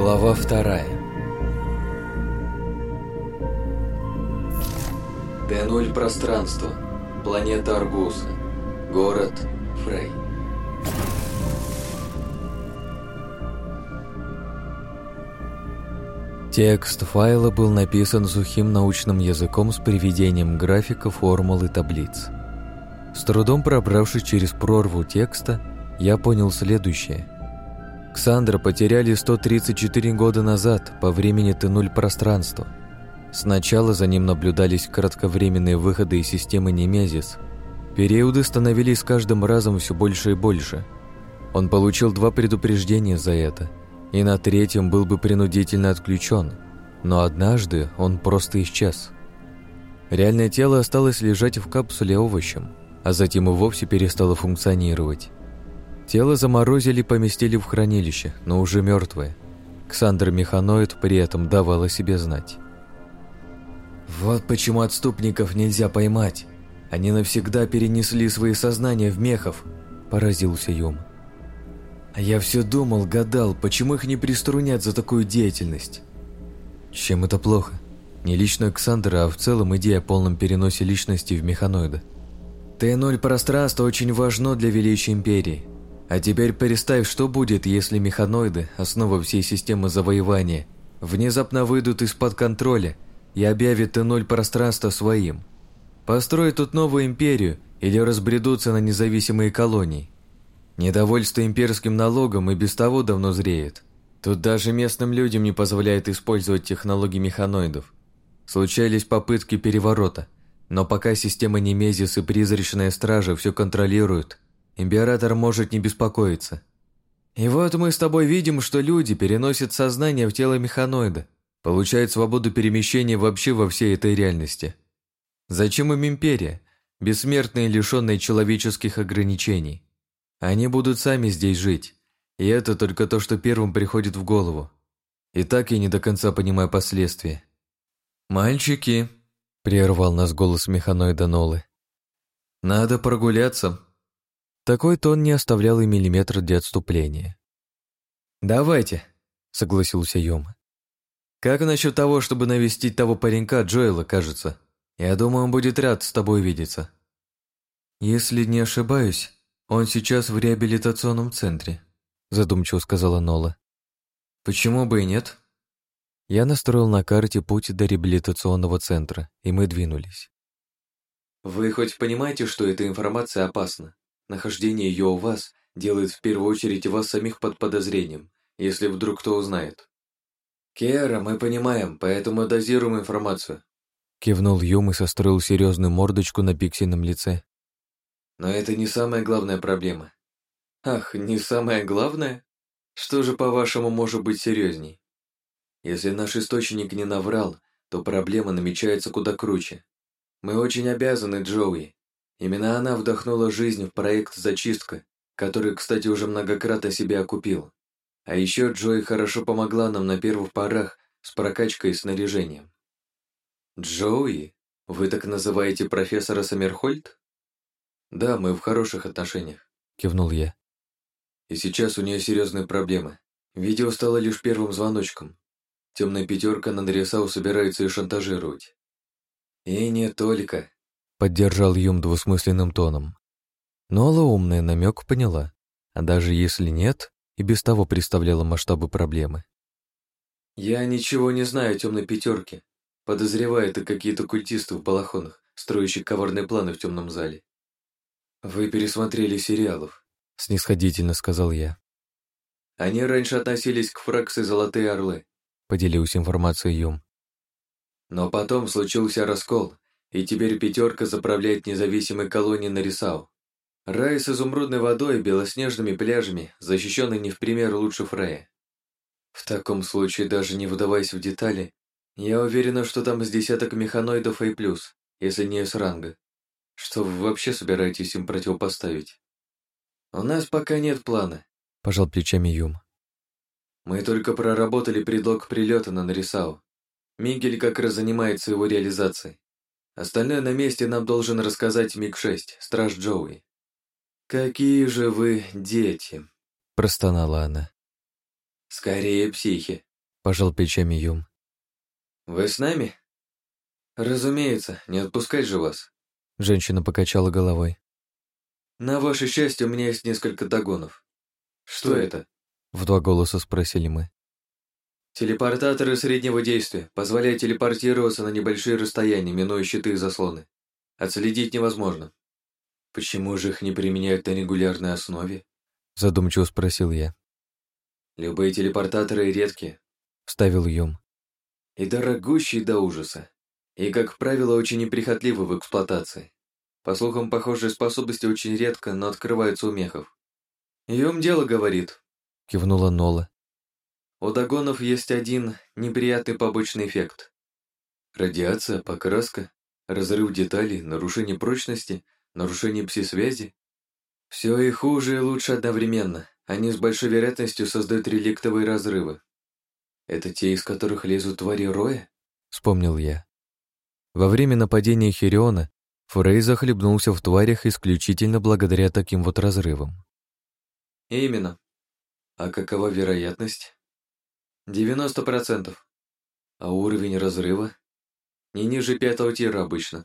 Глава вторая. Т0 пространство. Планета Аргуса. Город Фрей. Текст файла был написан сухим научным языком с приведением графика, формул и таблиц. С трудом пробравшись через прорву текста, я понял следующее – Ксандра потеряли 134 года назад, по времени тянуль пространство. Сначала за ним наблюдались кратковременные выходы из системы Немезис. Периоды становились с каждым разом все больше и больше. Он получил два предупреждения за это, и на третьем был бы принудительно отключен, но однажды он просто исчез. Реальное тело осталось лежать в капсуле овощем, а затем и вовсе перестало функционировать. Тело заморозили и поместили в хранилище, но уже мертвое. Ксандр Механоид при этом давал о себе знать. «Вот почему отступников нельзя поймать. Они навсегда перенесли свои сознания в мехов», – поразился Юм. «А я все думал, гадал, почему их не приструнят за такую деятельность». «Чем это плохо?» Не лично Ксандра, а в целом идея о полном переносе личности в механоида. Т-0 пространство очень важно для Величия Империи. А теперь представь, что будет, если механоиды, основа всей системы завоевания, внезапно выйдут из-под контроля и объявят Т-0 пространство своим. Построят тут новую империю или разбредутся на независимые колонии. Недовольство имперским налогом и без того давно зреет. Тут даже местным людям не позволяет использовать технологии механоидов. Случались попытки переворота, но пока система Немезис и Призрачная Стража все контролируют – Император может не беспокоиться. И вот мы с тобой видим, что люди переносят сознание в тело механоида, получают свободу перемещения вообще во всей этой реальности. Зачем им империя? Бессмертные, лишенные человеческих ограничений. Они будут сами здесь жить. И это только то, что первым приходит в голову. И так я не до конца понимаю последствия. «Мальчики», — прервал нас голос механоида Нолы, — «надо прогуляться». Такой тон не оставлял и миллиметра для отступления. «Давайте», — согласился Йома. «Как насчет того, чтобы навестить того паренька Джоэла, кажется? Я думаю, он будет рад с тобой видеться». «Если не ошибаюсь, он сейчас в реабилитационном центре», — задумчиво сказала Нола. «Почему бы и нет?» Я настроил на карте путь до реабилитационного центра, и мы двинулись. «Вы хоть понимаете, что эта информация опасна?» Нахождение ее у вас делает в первую очередь вас самих под подозрением, если вдруг кто узнает. «Кера, мы понимаем, поэтому дозируем информацию», Кивнул Юм и состроил серьезную мордочку на пиксином лице. «Но это не самая главная проблема». «Ах, не самое главное? Что же, по-вашему, может быть серьезней?» «Если наш источник не наврал, то проблема намечается куда круче. Мы очень обязаны Джоуи, Именно она вдохнула жизнь в проект «Зачистка», который, кстати, уже многократно себя окупил. А еще Джои хорошо помогла нам на первых порах с прокачкой и снаряжением. «Джои? Вы так называете профессора Саммерхольд?» «Да, мы в хороших отношениях», — кивнул я. «И сейчас у нее серьезные проблемы. Видео стало лишь первым звоночком. Темная пятерка на Нандресау собирается и шантажировать». «И не только», Поддержал Юм двусмысленным тоном. «Ну, но Нола умный намек поняла, а даже если нет, и без того представляла масштабы проблемы. «Я ничего не знаю о темной пятерке. Подозреваю, это какие-то культисты в балахонах, строящие коварные планы в темном зале. Вы пересмотрели сериалов», — снисходительно сказал я. «Они раньше относились к фракции «Золотые орлы», — поделился информацией Юм. «Но потом случился раскол, и теперь пятерка заправляет независимой колонии на Рисау. Рай с изумрудной водой и белоснежными пляжами, защищенный не в пример лучше Фрея. В таком случае, даже не вдаваясь в детали, я уверена, что там с десяток механоидов и плюс, если не с ранга. Что вы вообще собираетесь им противопоставить? У нас пока нет плана, пожал плечами Юм. Мы только проработали предлог прилета на Нарисау. Мигель как раз занимается его реализацией. Остальное на месте нам должен рассказать МиГ-6, страж Джоуи. «Какие же вы дети!» – простонала она. «Скорее психи!» – пожал плечами Юм. «Вы с нами?» «Разумеется, не отпускать же вас!» – женщина покачала головой. «На ваше счастье, у меня есть несколько догонов». «Что, Что это?» – в два голоса спросили мы. Телепортаторы среднего действия позволяют телепортироваться на небольшие расстояния, минуя щиты и заслоны. Отследить невозможно. Почему же их не применяют на регулярной основе? Задумчиво спросил я. Любые телепортаторы редкие, вставил Юм. И дорогущие до ужаса. И, как правило, очень неприхотливы в эксплуатации. По слухам, похожие способности очень редко, но открываются у мехов. «Юм дело говорит», — кивнула Нола. У догонов есть один неприятный побочный эффект. Радиация, покраска, разрыв деталей, нарушение прочности, нарушение пси-связи. Все и хуже, и лучше одновременно. Они с большой вероятностью создают реликтовые разрывы. Это те, из которых лезут твари Роя? Вспомнил я. Во время нападения Хириона Фрей захлебнулся в тварях исключительно благодаря таким вот разрывам. Именно. А какова вероятность? Девяносто процентов. А уровень разрыва? Не ниже пятого тира обычно.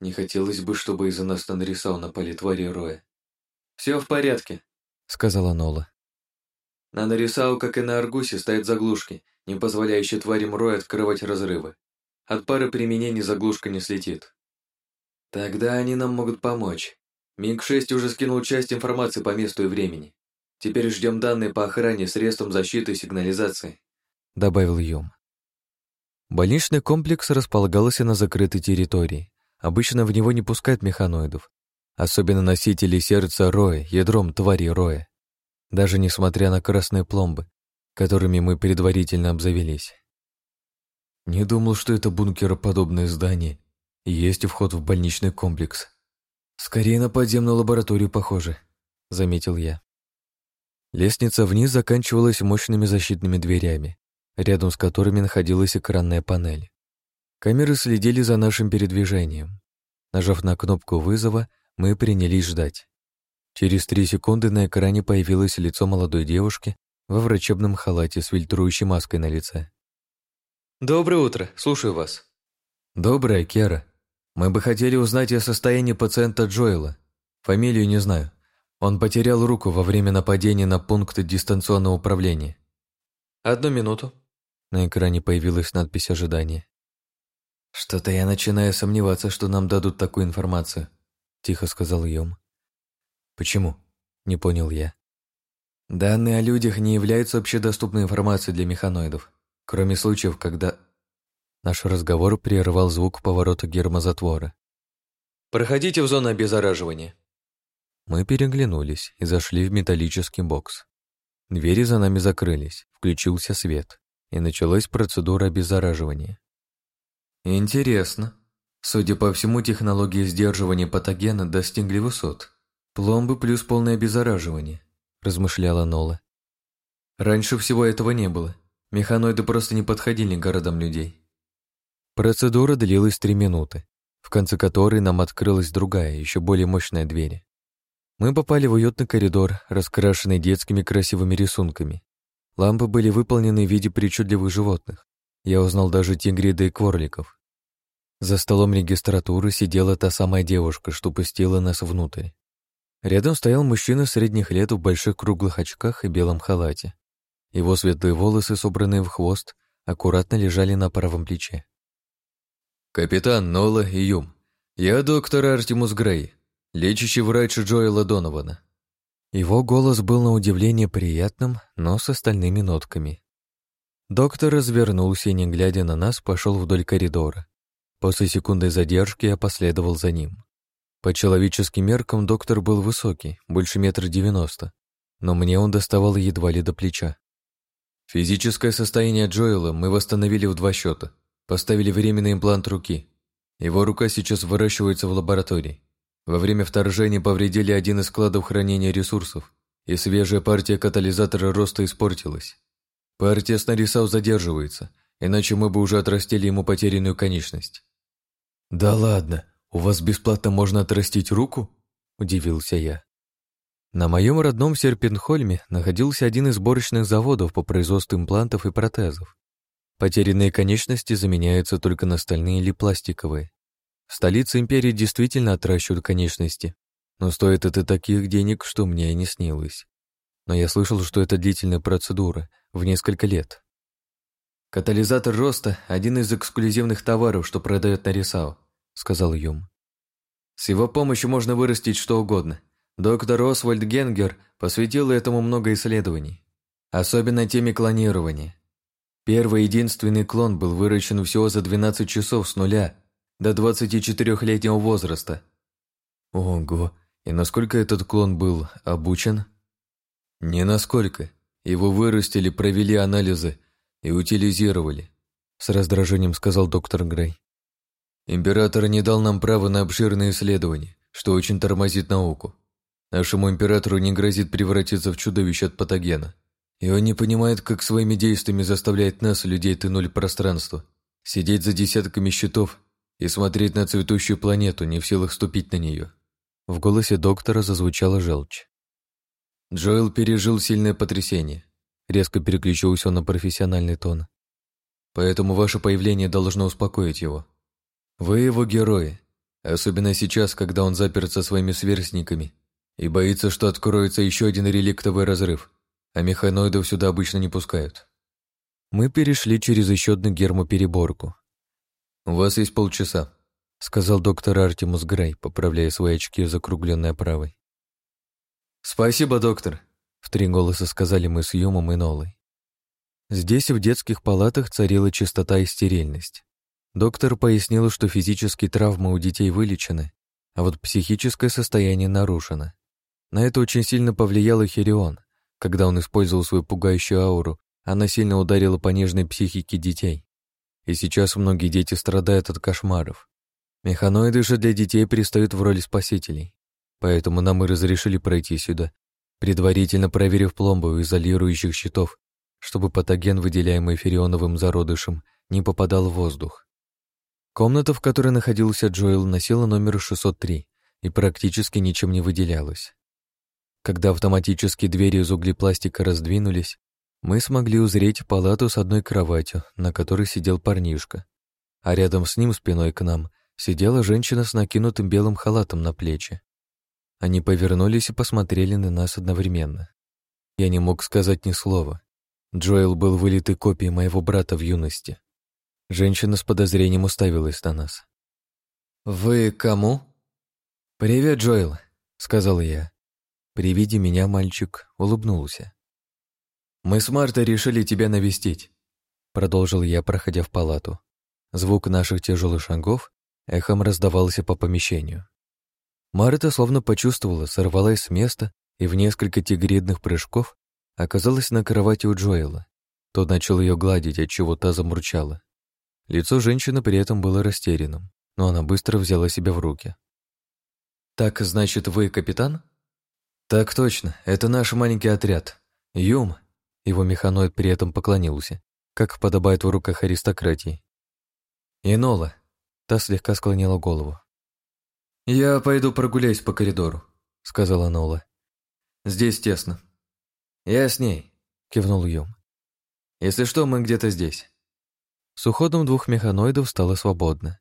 Не хотелось бы, чтобы из-за нас нарисовал на поле твари Роя. «Все в порядке», — сказала Нола. На Нарисау, как и на Аргусе, стоят заглушки, не позволяющие тварям Роя открывать разрывы. От пары применений заглушка не слетит. Тогда они нам могут помочь. Миг-6 уже скинул часть информации по месту и времени. «Теперь ждем данные по охране средствам защиты и сигнализации», — добавил Юм. Больничный комплекс располагался на закрытой территории. Обычно в него не пускают механоидов, особенно носители сердца Роя, ядром твари Роя, даже несмотря на красные пломбы, которыми мы предварительно обзавелись. Не думал, что это бункероподобное здание и есть вход в больничный комплекс. Скорее на подземную лабораторию похоже, заметил я. Лестница вниз заканчивалась мощными защитными дверями, рядом с которыми находилась экранная панель. Камеры следили за нашим передвижением. Нажав на кнопку вызова, мы принялись ждать. Через три секунды на экране появилось лицо молодой девушки во врачебном халате с фильтрующей маской на лице. «Доброе утро, слушаю вас». «Доброе, Кера. Мы бы хотели узнать о состоянии пациента Джоэла. Фамилию не знаю». Он потерял руку во время нападения на пункты дистанционного управления. «Одну минуту». На экране появилась надпись ожидания. «Что-то я начинаю сомневаться, что нам дадут такую информацию», — тихо сказал Йом. «Почему?» — не понял я. «Данные о людях не являются общедоступной информацией для механоидов, кроме случаев, когда...» Наш разговор прервал звук поворота гермозатвора. «Проходите в зону обеззараживания», мы переглянулись и зашли в металлический бокс. Двери за нами закрылись, включился свет, и началась процедура обеззараживания. Интересно. Судя по всему, технологии сдерживания патогена достигли высот. Пломбы плюс полное обеззараживание, размышляла Нола. Раньше всего этого не было. Механоиды просто не подходили к городам людей. Процедура длилась три минуты, в конце которой нам открылась другая, еще более мощная дверь. Мы попали в уютный коридор, раскрашенный детскими красивыми рисунками. Лампы были выполнены в виде причудливых животных. Я узнал даже тигрида и кворликов. За столом регистратуры сидела та самая девушка, что пустила нас внутрь. Рядом стоял мужчина средних лет в больших круглых очках и белом халате. Его светлые волосы, собранные в хвост, аккуратно лежали на правом плече. «Капитан Нола и Юм, я доктор Артемус Грей, Лечащий врач Джоэла Донована. Его голос был на удивление приятным, но с остальными нотками. Доктор развернулся и, не глядя на нас, пошел вдоль коридора. После секунды задержки я последовал за ним. По человеческим меркам доктор был высокий, больше метра девяносто, но мне он доставал едва ли до плеча. Физическое состояние Джоэла мы восстановили в два счета. Поставили временный имплант руки. Его рука сейчас выращивается в лаборатории. Во время вторжения повредили один из складов хранения ресурсов, и свежая партия катализатора роста испортилась. Партия снарисав задерживается, иначе мы бы уже отрастили ему потерянную конечность. «Да ладно, у вас бесплатно можно отрастить руку?» – удивился я. На моем родном Серпенхольме находился один из сборочных заводов по производству имплантов и протезов. Потерянные конечности заменяются только на стальные или пластиковые. Столица империи действительно отращивают конечности, но стоит это таких денег, что мне и не снилось. Но я слышал, что это длительная процедура, в несколько лет. «Катализатор роста – один из эксклюзивных товаров, что продает Нарисао», – сказал Юм. «С его помощью можно вырастить что угодно. Доктор Освальд Генгер посвятил этому много исследований, особенно теме клонирования. Первый единственный клон был выращен всего за 12 часов с нуля до 24-летнего возраста. Ого, и насколько этот клон был обучен? Не насколько. Его вырастили, провели анализы и утилизировали, с раздражением сказал доктор Грей. Император не дал нам права на обширные исследования, что очень тормозит науку. Нашему императору не грозит превратиться в чудовище от патогена. И он не понимает, как своими действиями заставляет нас, людей Т-0 пространства, сидеть за десятками щитов и смотреть на цветущую планету, не в силах ступить на нее. В голосе доктора зазвучала желчь. Джоэл пережил сильное потрясение. Резко переключился на профессиональный тон. Поэтому ваше появление должно успокоить его. Вы его герои, особенно сейчас, когда он заперт со своими сверстниками и боится, что откроется еще один реликтовый разрыв, а механоидов сюда обычно не пускают. Мы перешли через еще одну гермопереборку, «У вас есть полчаса», — сказал доктор Артемус Грей, поправляя свои очки, закругленные правой. «Спасибо, доктор», — в три голоса сказали мы с Юмом и Нолой. Здесь в детских палатах царила чистота и стерильность. Доктор пояснил, что физические травмы у детей вылечены, а вот психическое состояние нарушено. На это очень сильно повлиял и Когда он использовал свою пугающую ауру, она сильно ударила по нежной психике детей. И сейчас многие дети страдают от кошмаров. Механоиды же для детей перестают в роли спасителей. Поэтому нам и разрешили пройти сюда, предварительно проверив пломбу изолирующих щитов, чтобы патоген, выделяемый ферионовым зародышем, не попадал в воздух. Комната, в которой находился Джоэл, носила номер 603 и практически ничем не выделялась. Когда автоматические двери из углепластика раздвинулись, мы смогли узреть палату с одной кроватью, на которой сидел парнишка, а рядом с ним, спиной к нам, сидела женщина с накинутым белым халатом на плечи. Они повернулись и посмотрели на нас одновременно. Я не мог сказать ни слова. Джоэл был вылитой копией моего брата в юности. Женщина с подозрением уставилась на нас. «Вы кому?» «Привет, Джоэл», — сказал я. При виде меня мальчик улыбнулся. «Мы с Мартой решили тебя навестить», — продолжил я, проходя в палату. Звук наших тяжелых шагов эхом раздавался по помещению. Марта словно почувствовала, сорвалась с места и в несколько тигридных прыжков оказалась на кровати у Джоэла. Тот начал ее гладить, отчего та замурчала. Лицо женщины при этом было растерянным, но она быстро взяла себя в руки. «Так, значит, вы капитан?» «Так точно, это наш маленький отряд. Юм, его механоид при этом поклонился, как подобает в руках аристократии. «Инола!» — та слегка склонила голову. «Я пойду прогуляюсь по коридору», — сказала Нола. «Здесь тесно». «Я с ней», — кивнул Юм. «Если что, мы где-то здесь». С уходом двух механоидов стало свободно.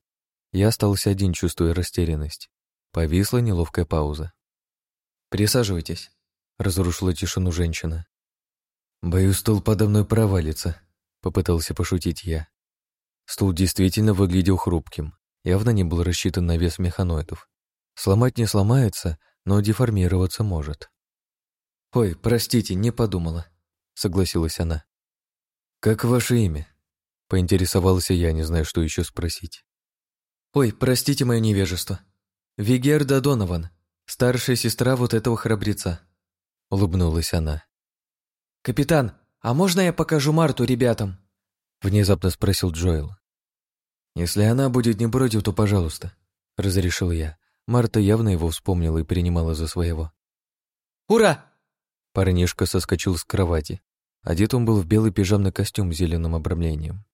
Я остался один, чувствуя растерянность. Повисла неловкая пауза. «Присаживайтесь», — разрушила тишину женщина. «Боюсь, стол подо мной провалится», — попытался пошутить я. Стул действительно выглядел хрупким, явно не был рассчитан на вес механоидов. Сломать не сломается, но деформироваться может. «Ой, простите, не подумала», — согласилась она. «Как ваше имя?» — поинтересовался я, не знаю, что еще спросить. «Ой, простите мое невежество. Вигерда Донован, старшая сестра вот этого храбреца», — улыбнулась она. «Капитан, а можно я покажу Марту ребятам?» Внезапно спросил Джоэл. «Если она будет не против, то пожалуйста», — разрешил я. Марта явно его вспомнила и принимала за своего. «Ура!» Парнишка соскочил с кровати. Одет он был в белый пижамный костюм с зеленым обрамлением.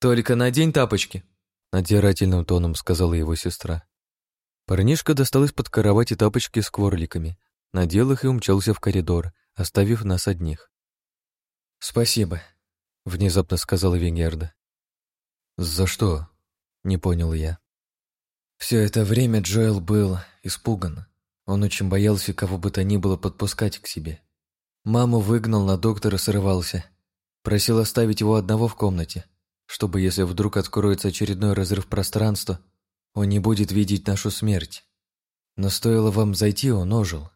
«Только надень тапочки!» Надзирательным тоном сказала его сестра. Парнишка достал из-под кровати тапочки с кворликами, надел их и умчался в коридор, оставив нас одних. «Спасибо», — внезапно сказала Венгерда. «За что?» — не понял я. Все это время Джоэл был испуган. Он очень боялся кого бы то ни было подпускать к себе. Маму выгнал, на доктора срывался. Просил оставить его одного в комнате, чтобы, если вдруг откроется очередной разрыв пространства, он не будет видеть нашу смерть. Но стоило вам зайти, он ожил.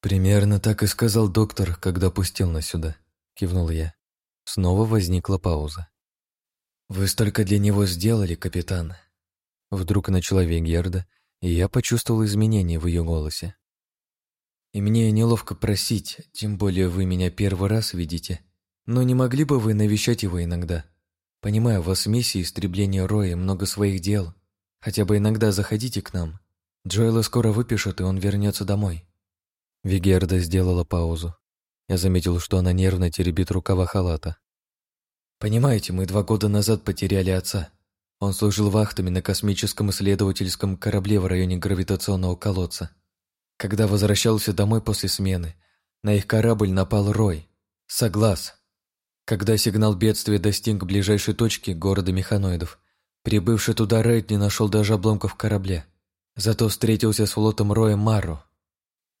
«Примерно так и сказал доктор, когда пустил нас сюда», — кивнул я. Снова возникла пауза. «Вы столько для него сделали, капитан!» Вдруг начала Вегерда, и я почувствовал изменения в ее голосе. «И мне неловко просить, тем более вы меня первый раз видите. Но не могли бы вы навещать его иногда? Понимаю, у вас миссия истребления Роя много своих дел. Хотя бы иногда заходите к нам. Джоэла скоро выпишет и он вернется домой». Вегерда сделала паузу. Я заметил, что она нервно теребит рукава халата. «Понимаете, мы два года назад потеряли отца. Он служил вахтами на космическом исследовательском корабле в районе гравитационного колодца. Когда возвращался домой после смены, на их корабль напал Рой. Соглас. Когда сигнал бедствия достиг ближайшей точки города механоидов, прибывший туда Рейд не нашел даже обломков корабля. Зато встретился с флотом Роя Мару,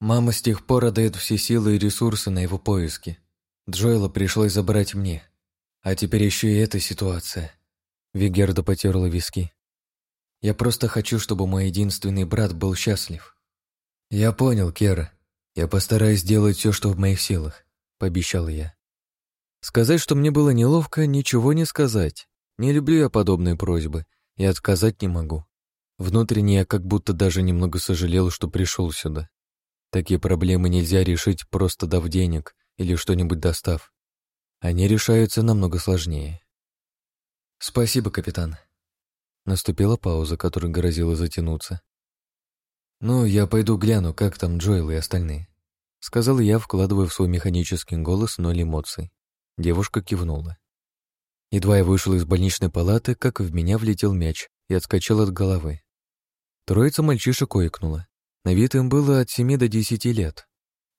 Мама с тех пор отдает все силы и ресурсы на его поиски. Джоэла пришлось забрать мне. А теперь еще и эта ситуация. Вигерда потерла виски. Я просто хочу, чтобы мой единственный брат был счастлив. Я понял, Кера. Я постараюсь сделать все, что в моих силах, пообещал я. Сказать, что мне было неловко, ничего не сказать. Не люблю я подобные просьбы и отказать не могу. Внутренне я как будто даже немного сожалел, что пришел сюда. Такие проблемы нельзя решить, просто дав денег или что-нибудь достав. Они решаются намного сложнее. «Спасибо, капитан». Наступила пауза, которая грозила затянуться. «Ну, я пойду гляну, как там Джоэл и остальные», — сказал я, вкладывая в свой механический голос ноль эмоций. Девушка кивнула. Едва я вышел из больничной палаты, как в меня влетел мяч и отскочил от головы. Троица мальчишек ойкнула. На вид им было от семи до 10 лет.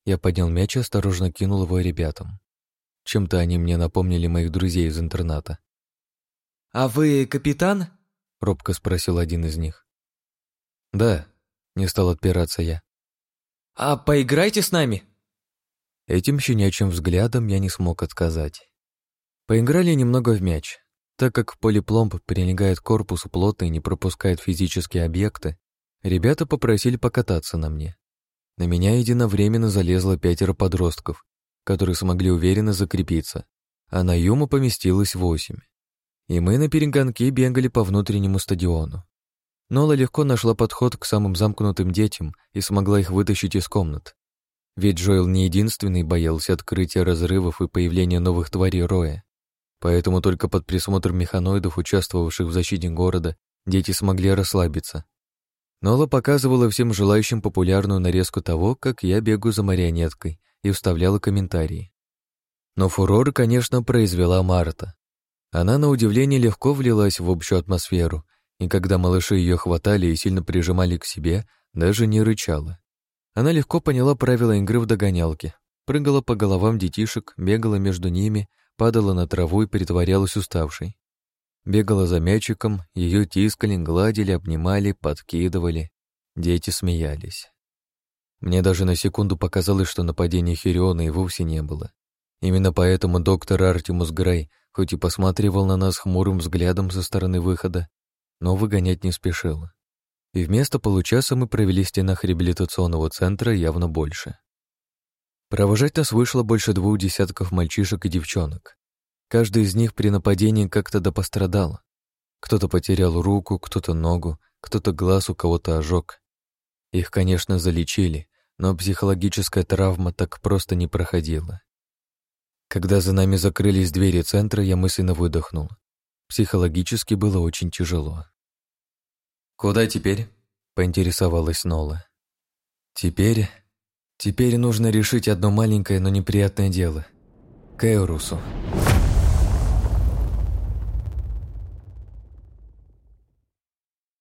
Я поднял мяч и осторожно кинул его ребятам. Чем-то они мне напомнили моих друзей из интерната. «А вы капитан?» — робко спросил один из них. «Да», — не стал отпираться я. «А поиграйте с нами?» Этим щенячьим взглядом я не смог отказать. Поиграли немного в мяч. Так как в поле пломб прилегает к корпусу плотно и не пропускает физические объекты, Ребята попросили покататься на мне. На меня единовременно залезло пятеро подростков, которые смогли уверенно закрепиться, а на Юму поместилось восемь. И мы на перегонке бегали по внутреннему стадиону. Нола легко нашла подход к самым замкнутым детям и смогла их вытащить из комнат. Ведь Джоэл не единственный боялся открытия разрывов и появления новых тварей Роя. Поэтому только под присмотром механоидов, участвовавших в защите города, дети смогли расслабиться, Нола показывала всем желающим популярную нарезку того, как я бегу за марионеткой, и вставляла комментарии. Но фурор, конечно, произвела Марта. Она, на удивление, легко влилась в общую атмосферу, и когда малыши ее хватали и сильно прижимали к себе, даже не рычала. Она легко поняла правила игры в догонялке, прыгала по головам детишек, бегала между ними, падала на траву и притворялась уставшей бегала за мячиком, ее тискали, гладили, обнимали, подкидывали. Дети смеялись. Мне даже на секунду показалось, что нападения Хириона и вовсе не было. Именно поэтому доктор Артемус Грей, хоть и посматривал на нас хмурым взглядом со стороны выхода, но выгонять не спешил. И вместо получаса мы провели в стенах реабилитационного центра явно больше. Провожать нас вышло больше двух десятков мальчишек и девчонок. Каждый из них при нападении как-то допострадал. Кто-то потерял руку, кто-то ногу, кто-то глаз, у кого-то ожог. Их, конечно, залечили, но психологическая травма так просто не проходила. Когда за нами закрылись двери центра, я мысленно выдохнул. Психологически было очень тяжело. «Куда теперь?» — поинтересовалась Нола. «Теперь? Теперь нужно решить одно маленькое, но неприятное дело. К Эурусу».